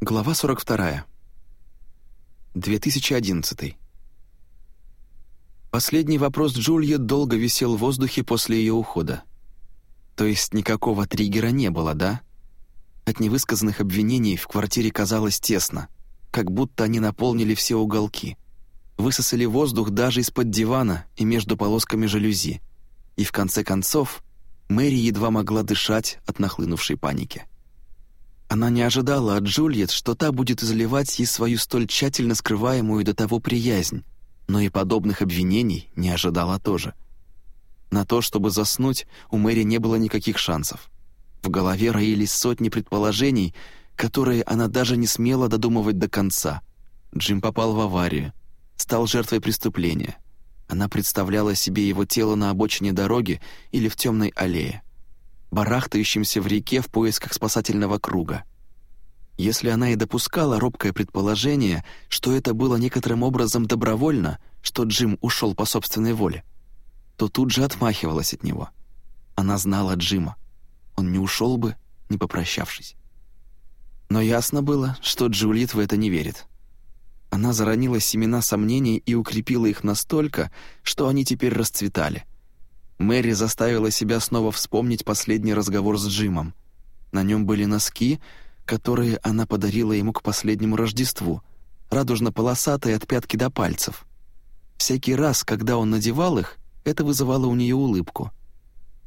Глава 42. 2011. Последний вопрос Джульет долго висел в воздухе после ее ухода. То есть никакого триггера не было, да? От невысказанных обвинений в квартире казалось тесно, как будто они наполнили все уголки. Высосали воздух даже из-под дивана и между полосками жалюзи. И в конце концов Мэри едва могла дышать от нахлынувшей паники. Она не ожидала от Джульет, что та будет изливать ей свою столь тщательно скрываемую до того приязнь, но и подобных обвинений не ожидала тоже. На то, чтобы заснуть, у Мэри не было никаких шансов. В голове роились сотни предположений, которые она даже не смела додумывать до конца. Джим попал в аварию, стал жертвой преступления. Она представляла себе его тело на обочине дороги или в темной аллее барахтающимся в реке в поисках спасательного круга. Если она и допускала робкое предположение, что это было некоторым образом добровольно, что Джим ушел по собственной воле, то тут же отмахивалась от него. Она знала Джима. Он не ушел бы, не попрощавшись. Но ясно было, что Джульет в это не верит. Она заронила семена сомнений и укрепила их настолько, что они теперь расцветали — Мэри заставила себя снова вспомнить последний разговор с Джимом. На нем были носки, которые она подарила ему к последнему Рождеству, радужно-полосатые от пятки до пальцев. Всякий раз, когда он надевал их, это вызывало у нее улыбку.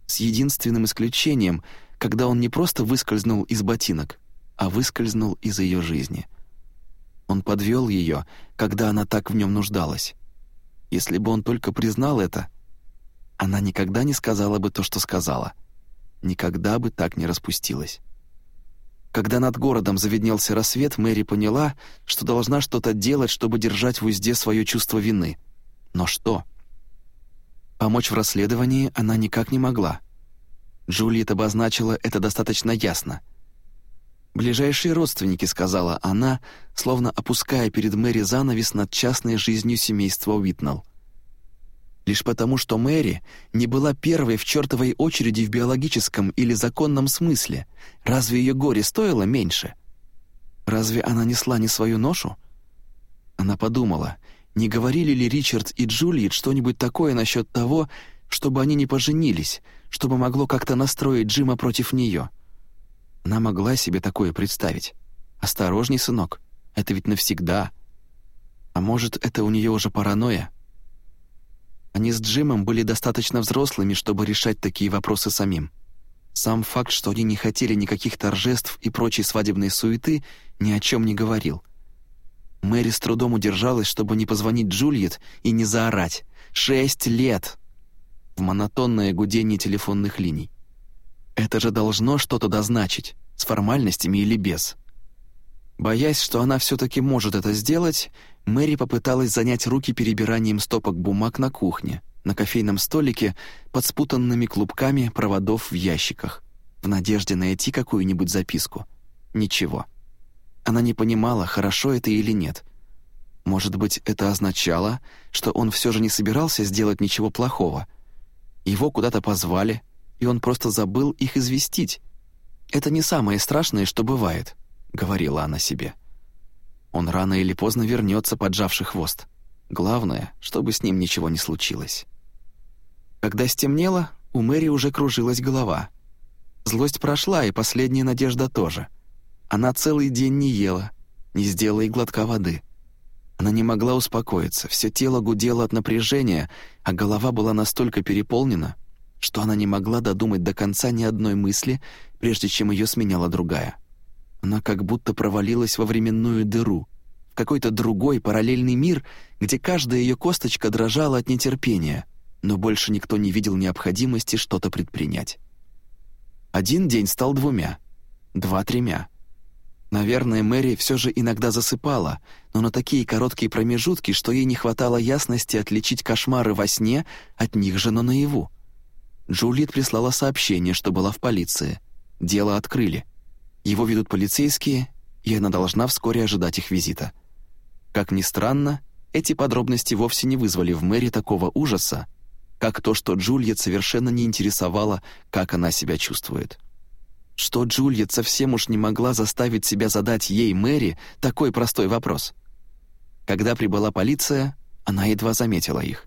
С единственным исключением, когда он не просто выскользнул из ботинок, а выскользнул из ее жизни. Он подвел ее, когда она так в нем нуждалась. Если бы он только признал это — она никогда не сказала бы то, что сказала. Никогда бы так не распустилась. Когда над городом заведнелся рассвет, Мэри поняла, что должна что-то делать, чтобы держать в узде свое чувство вины. Но что? Помочь в расследовании она никак не могла. Джульет обозначила это достаточно ясно. «Ближайшие родственники», — сказала она, словно опуская перед Мэри занавес над частной жизнью семейства Уитнелл лишь потому, что Мэри не была первой в чертовой очереди в биологическом или законном смысле. Разве ее горе стоило меньше? Разве она несла не свою ношу? Она подумала, не говорили ли Ричард и Джульет что-нибудь такое насчет того, чтобы они не поженились, чтобы могло как-то настроить Джима против нее. Она могла себе такое представить. «Осторожней, сынок, это ведь навсегда». А может, это у нее уже паранойя? Они с Джимом были достаточно взрослыми, чтобы решать такие вопросы самим. Сам факт, что они не хотели никаких торжеств и прочей свадебной суеты, ни о чем не говорил. Мэри с трудом удержалась, чтобы не позвонить Джульет и не заорать. «Шесть лет!» в монотонное гудение телефонных линий. Это же должно что-то дозначить, с формальностями или без. Боясь, что она все-таки может это сделать, Мэри попыталась занять руки перебиранием стопок бумаг на кухне, на кофейном столике, под спутанными клубками проводов в ящиках, в надежде найти какую-нибудь записку. Ничего. Она не понимала, хорошо это или нет. Может быть, это означало, что он все же не собирался сделать ничего плохого. Его куда-то позвали, и он просто забыл их известить. Это не самое страшное, что бывает —— говорила она себе. «Он рано или поздно вернется, поджавший хвост. Главное, чтобы с ним ничего не случилось». Когда стемнело, у Мэри уже кружилась голова. Злость прошла, и последняя надежда тоже. Она целый день не ела, не сделала и глотка воды. Она не могла успокоиться, все тело гудело от напряжения, а голова была настолько переполнена, что она не могла додумать до конца ни одной мысли, прежде чем ее сменяла другая. Она как будто провалилась во временную дыру, в какой-то другой параллельный мир, где каждая ее косточка дрожала от нетерпения, но больше никто не видел необходимости что-то предпринять. Один день стал двумя, два — тремя. Наверное, Мэри все же иногда засыпала, но на такие короткие промежутки, что ей не хватало ясности отличить кошмары во сне от них же на наяву. Джульет прислала сообщение, что была в полиции. Дело открыли. Его ведут полицейские, и она должна вскоре ожидать их визита. Как ни странно, эти подробности вовсе не вызвали в Мэри такого ужаса, как то, что Джульет совершенно не интересовала, как она себя чувствует. что Джульет совсем уж не могла заставить себя задать ей, Мэри, такой простой вопрос. Когда прибыла полиция, она едва заметила их.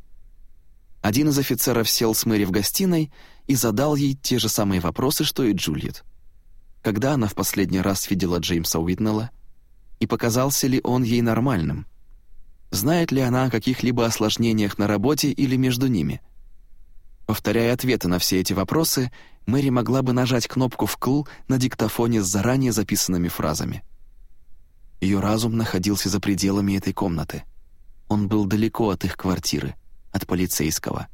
Один из офицеров сел с Мэри в гостиной и задал ей те же самые вопросы, что и Джульет. Когда она в последний раз видела Джеймса Уитнелла? И показался ли он ей нормальным? Знает ли она о каких-либо осложнениях на работе или между ними? Повторяя ответы на все эти вопросы, Мэри могла бы нажать кнопку «вкл» на диктофоне с заранее записанными фразами. Ее разум находился за пределами этой комнаты. Он был далеко от их квартиры, от полицейского,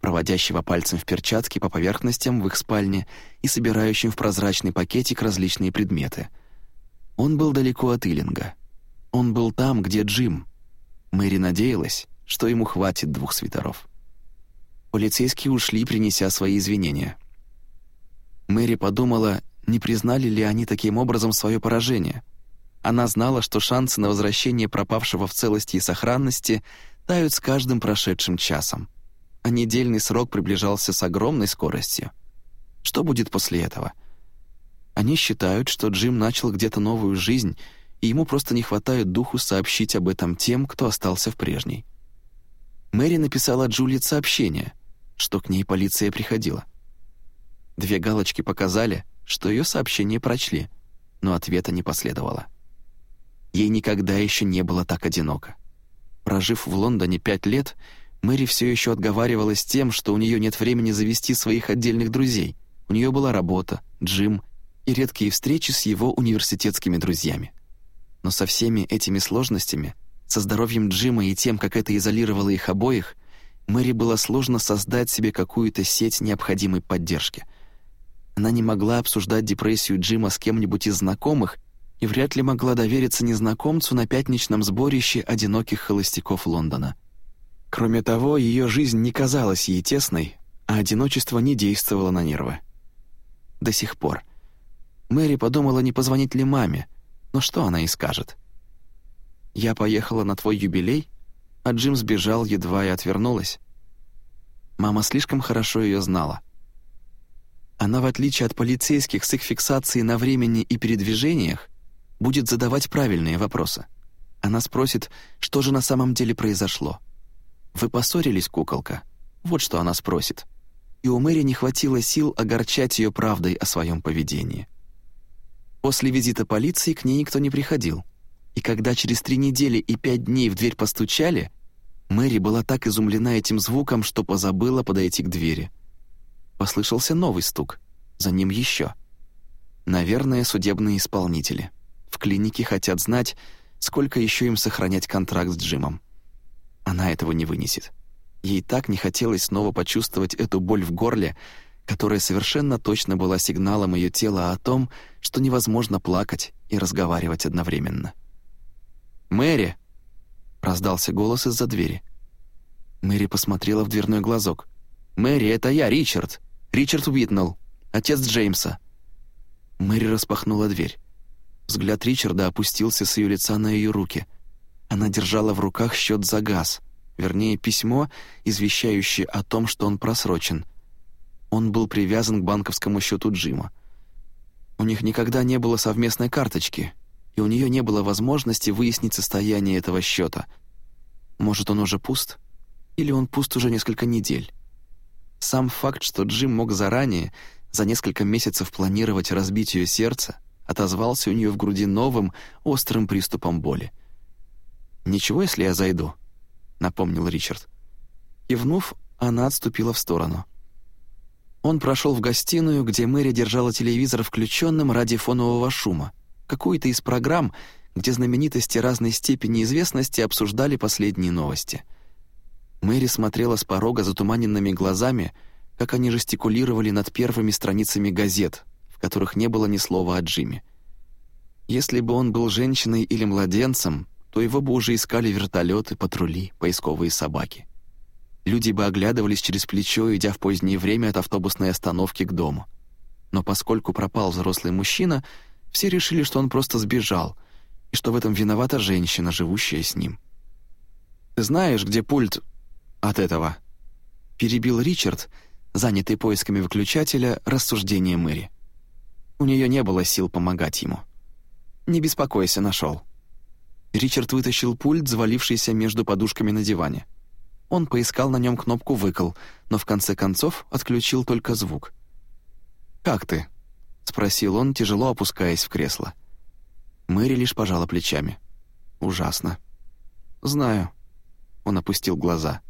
проводящего пальцем в перчатке по поверхностям в их спальне и собирающим в прозрачный пакетик различные предметы. Он был далеко от Иллинга. Он был там, где Джим. Мэри надеялась, что ему хватит двух свитеров. Полицейские ушли, принеся свои извинения — Мэри подумала, не признали ли они таким образом свое поражение. Она знала, что шансы на возвращение пропавшего в целости и сохранности тают с каждым прошедшим часом. А недельный срок приближался с огромной скоростью. Что будет после этого? Они считают, что Джим начал где-то новую жизнь, и ему просто не хватает духу сообщить об этом тем, кто остался в прежней. Мэри написала Джулиет сообщение, что к ней полиция приходила. Две галочки показали, что ее сообщение прочли, но ответа не последовало. Ей никогда еще не было так одиноко. Прожив в Лондоне пять лет, Мэри все еще отговаривалась тем, что у нее нет времени завести своих отдельных друзей. У нее была работа, Джим и редкие встречи с его университетскими друзьями. Но со всеми этими сложностями, со здоровьем Джима и тем, как это изолировало их обоих, Мэри было сложно создать себе какую-то сеть необходимой поддержки — она не могла обсуждать депрессию Джима с кем-нибудь из знакомых и вряд ли могла довериться незнакомцу на пятничном сборище одиноких холостяков Лондона. Кроме того, ее жизнь не казалась ей тесной, а одиночество не действовало на нервы. До сих пор. Мэри подумала, не позвонить ли маме, но что она и скажет? «Я поехала на твой юбилей, а Джим сбежал, едва и отвернулась». Мама слишком хорошо ее знала — она, в отличие от полицейских с их фиксацией на времени и передвижениях, будет задавать правильные вопросы. Она спросит, что же на самом деле произошло. «Вы поссорились, куколка?» Вот что она спросит. И у Мэри не хватило сил огорчать ее правдой о своем поведении. После визита полиции к ней никто не приходил. И когда через три недели и пять дней в дверь постучали, Мэри была так изумлена этим звуком, что позабыла подойти к двери — Послышался новый стук. За ним еще. Наверное, судебные исполнители. В клинике хотят знать, сколько еще им сохранять контракт с Джимом. Она этого не вынесет. Ей так не хотелось снова почувствовать эту боль в горле, которая совершенно точно была сигналом ее тела о том, что невозможно плакать и разговаривать одновременно. «Мэри!» — раздался голос из-за двери. Мэри посмотрела в дверной глазок. «Мэри, это я, Ричард!» Ричард Уитнелл, отец Джеймса». Мэри распахнула дверь. Взгляд Ричарда опустился с ее лица на ее руки. Она держала в руках счет за газ, вернее, письмо, извещающее о том, что он просрочен. Он был привязан к банковскому счету Джима. У них никогда не было совместной карточки, и у нее не было возможности выяснить состояние этого счета. Может, он уже пуст? Или он пуст уже несколько недель? Сам факт, что Джим мог заранее, за несколько месяцев планировать разбить ее сердце, отозвался у нее в груди новым, острым приступом боли. «Ничего, если я зайду?» — напомнил Ричард. Кивнув, она отступила в сторону. Он прошел в гостиную, где Мэри держала телевизор включенным ради фонового шума, какую-то из программ, где знаменитости разной степени известности обсуждали последние новости — Мэри смотрела с порога затуманенными глазами, как они жестикулировали над первыми страницами газет, в которых не было ни слова о Джиме. Если бы он был женщиной или младенцем, то его бы уже искали вертолеты, патрули, поисковые собаки. Люди бы оглядывались через плечо, идя в позднее время от автобусной остановки к дому. Но поскольку пропал взрослый мужчина, все решили, что он просто сбежал, и что в этом виновата женщина, живущая с ним. «Ты знаешь, где пульт от этого», — перебил Ричард, занятый поисками выключателя, рассуждения Мэри. У нее не было сил помогать ему. «Не беспокойся, нашел». Ричард вытащил пульт, завалившийся между подушками на диване. Он поискал на нем кнопку «выкл», но в конце концов отключил только звук. «Как ты?» — спросил он, тяжело опускаясь в кресло. Мэри лишь пожала плечами. «Ужасно». «Знаю». Он опустил глаза.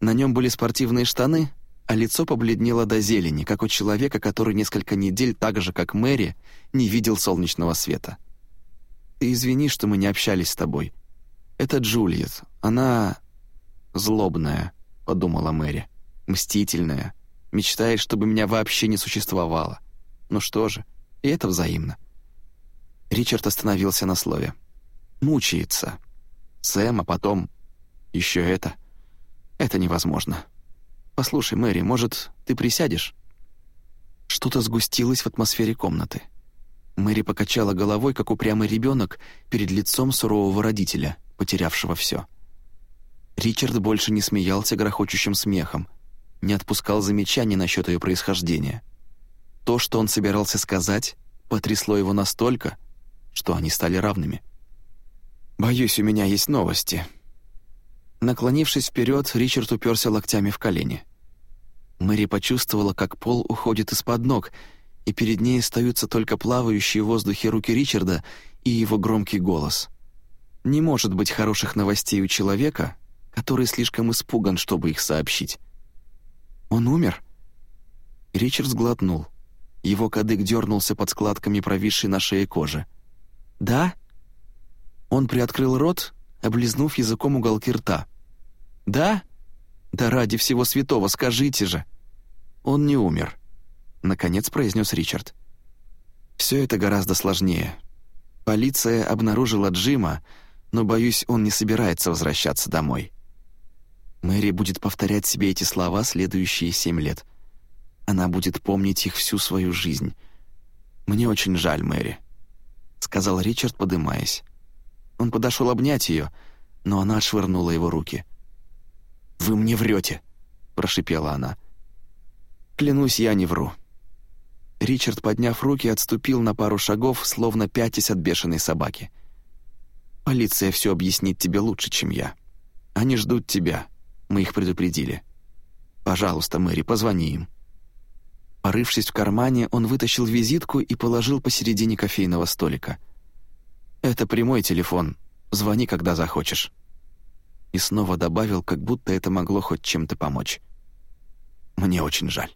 На нем были спортивные штаны, а лицо побледнело до зелени, как у человека, который несколько недель, так же, как Мэри, не видел солнечного света. «Ты извини, что мы не общались с тобой. Это Джульет. Она... злобная», — подумала Мэри. «Мстительная. Мечтает, чтобы меня вообще не существовало. Ну что же, и это взаимно». Ричард остановился на слове. «Мучается. Сэм, а потом... еще это. Это невозможно». «Послушай, Мэри, может, ты присядешь?» Что-то сгустилось в атмосфере комнаты. Мэри покачала головой, как упрямый ребенок, перед лицом сурового родителя, потерявшего все. Ричард больше не смеялся грохочущим смехом, не отпускал замечаний насчет ее происхождения. То, что он собирался сказать, потрясло его настолько, что они стали равными. «Боюсь, у меня есть новости», Наклонившись вперед, Ричард уперся локтями в колени. Мэри почувствовала, как пол уходит из-под ног, и перед ней остаются только плавающие в воздухе руки Ричарда и его громкий голос. Не может быть хороших новостей у человека, который слишком испуган, чтобы их сообщить. «Он умер?» Ричард сглотнул. Его кадык дернулся под складками провисшей на шее кожи. «Да?» Он приоткрыл рот, облизнув языком уголки рта. «Да? Да ради всего святого, скажите же!» «Он не умер», — наконец произнес Ричард. «Все это гораздо сложнее. Полиция обнаружила Джима, но, боюсь, он не собирается возвращаться домой». Мэри будет повторять себе эти слова следующие семь лет. Она будет помнить их всю свою жизнь. «Мне очень жаль, Мэри», — сказал Ричард, подымаясь. Он подошел обнять ее, но она отшвырнула его руки — «Вы мне врете», — прошипела она. «Клянусь, я не вру». Ричард, подняв руки, отступил на пару шагов, словно пятясь от бешеной собаки. «Полиция все объяснит тебе лучше, чем я. Они ждут тебя. Мы их предупредили. Пожалуйста, Мэри, позвони им». Порывшись в кармане, он вытащил визитку и положил посередине кофейного столика. «Это прямой телефон. Звони, когда захочешь» и снова добавил, как будто это могло хоть чем-то помочь. «Мне очень жаль».